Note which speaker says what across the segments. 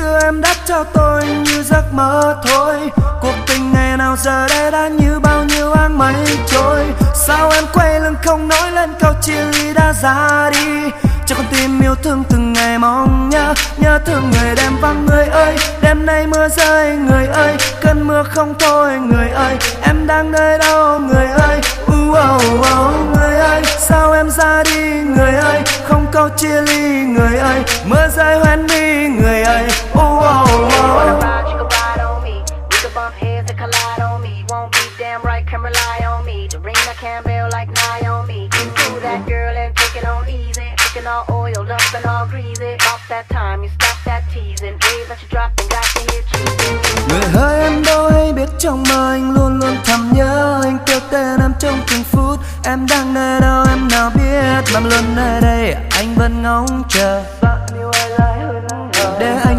Speaker 1: xưa em đã cho tôi như giấc mơ thôi. Cuộc tình ngày nào giờ đây đã như bao nhiêu áng mây trôi. Sao em quay lưng không nói lên câu chia ly đã ra đi. Cho con tim yêu thương từng ngày mong nhớ nhớ thương người đem vắng người ơi. Đêm nay mưa rơi người ơi. Cơn mưa không thôi người ơi. Em đang nơi đâu người ơi? Uh, oh, oh, chia ly người ơi mưa rơi hoen mi người ơi oh, oh.
Speaker 2: can rely on me. The ring I can build like Naomi. Get to that girl and take it on easy. Looking all oiled up and all greasy. Off that time, you stop that teasing. Hey, that you dropping, got to hear cheesing.
Speaker 1: Người ơi em đâu hay biết trong mơ anh luôn luôn thầm nhớ anh kêu tên em trong từng phút em đang nơi đâu em nào biết mà luôn nơi đây, anh vẫn ngóng chờ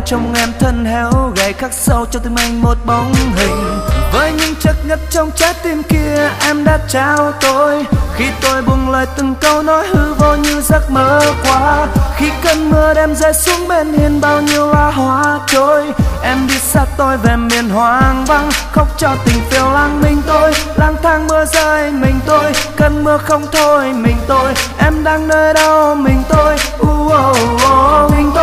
Speaker 1: trong em thân héo gầy khắc sâu cho tim anh một bóng hình. Với những chất ngất trong trái tim kia em đã trao tôi. Khi tôi buông lời từng câu nói hư vô như giấc mơ qua. Khi cơn mưa đem rơi xuống bên hiên bao nhiêu lá hoa trôi. Em đi xa tôi về miền hoang vắng khóc cho tình phiêu lang mình tôi. Lang thang mưa rơi mình tôi cơn mưa không thôi mình tôi. Em đang nơi đâu mình tôi? Uh, oh, oh, mình tôi.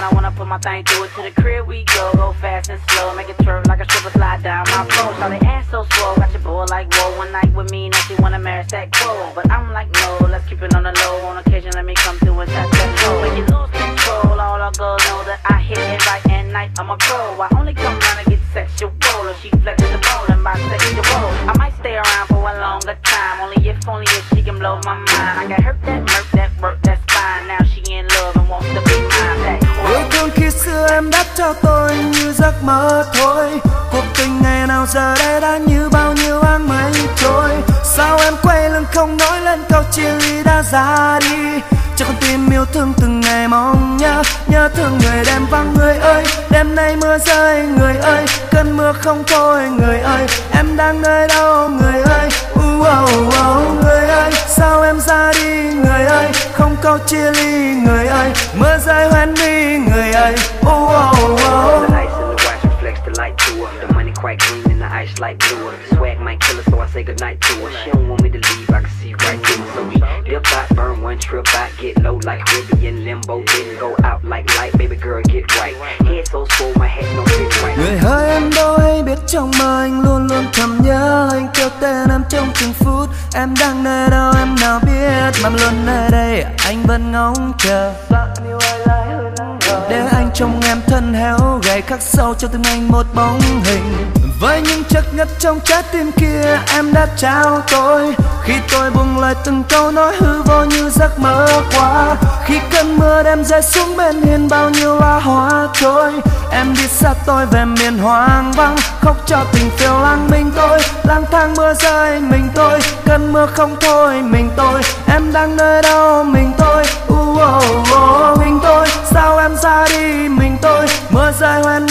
Speaker 2: Down, I wanna put my thing through it to the crib. We go, go fast and slow, make it twerk like a stripper slide down my pole. The ass so swole, got your boy like whoa. One night with me, now she wanna marry that cold, but I'm like no, let's keep it on the low. On occasion, let me come through and touch that toe. When you lose control, all our girls know that I hit it right and night. I'm a pro, I only come around to get sexual. If she flexes the bone and bisexual, I might stay around for a longer time. Only if, only if she can blow my mind. I got hurt that, murk that, work that's fine. Now she in love and wants to
Speaker 1: cho tôi như giấc mơ thôi. Cuộc tình ngày nào giờ đây đã như bao nhiêu áng mây trôi. Sao em quay lưng không nói lên câu chia ly đã ra đi. Cho con tim yêu thương từng ngày mong nhớ nhớ thương người đem vắng người ơi. Đêm nay mưa rơi người ơi. Cơn mưa không thôi người ơi. Em đang nơi đâu người ơi? Uh, oh, oh, người ơi. Sao em ra đi người ơi? Không câu chia ly người ơi. Mưa rơi hoen mi người
Speaker 3: say goodnight to her. She don't want me to leave, I can see right through. So we dip out, burn one trip out, get low like Ruby in limbo. Then go out like light, baby girl, get right. Head so full, my head no fit right.
Speaker 1: Người ơi em đâu hay biết trong mơ anh luôn luôn thầm nhớ anh kêu tên em trong từng phút em đang nơi đâu em nào biết mà luôn nơi đây anh vẫn ngóng chờ để anh trông em thân héo gầy khắc sâu cho tim anh một bóng hình với những chất ngất trong trái tim kia em đã trao tôi. Khi tôi buông lời từng câu nói hư vô như giấc mơ qua. Khi cơn mưa đem rơi xuống bên hiên bao nhiêu lá hoa trôi. Em đi xa tôi về miền hoang vắng khóc cho tình phiêu lang mình tôi. Lang thang mưa rơi mình tôi cơn mưa không thôi mình tôi. Em đang nơi đâu mình tôi? Uh, oh, oh, mình tôi. Sao em ra đi mình tôi? Mưa rơi hoen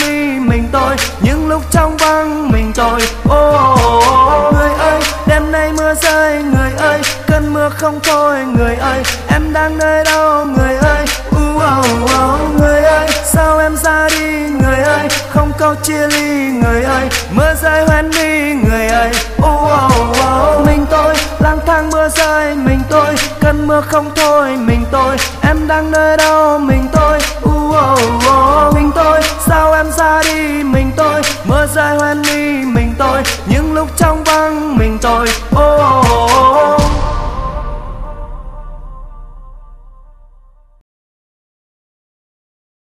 Speaker 1: lúc trong băng mình tôi oh, người ơi đêm nay mưa rơi người ơi. Cơn mưa không thôi người ơi. Em đang nơi đâu người ơi? Uh, oh, oh. người ơi sao em ra đi người ơi? Không câu chia ly người ơi. Mưa rơi hoen mi người ơi. Uh, oh, oh. mình tôi lang thang mưa rơi mình tôi cơn mưa không thôi mình tôi em đang nơi đâu mình tôi uh, oh, oh. Mưa hoan hoen mi mình tôi những lúc trong vắng mình tôi.